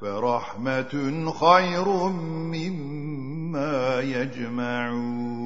فرحمة خير مما يجمعون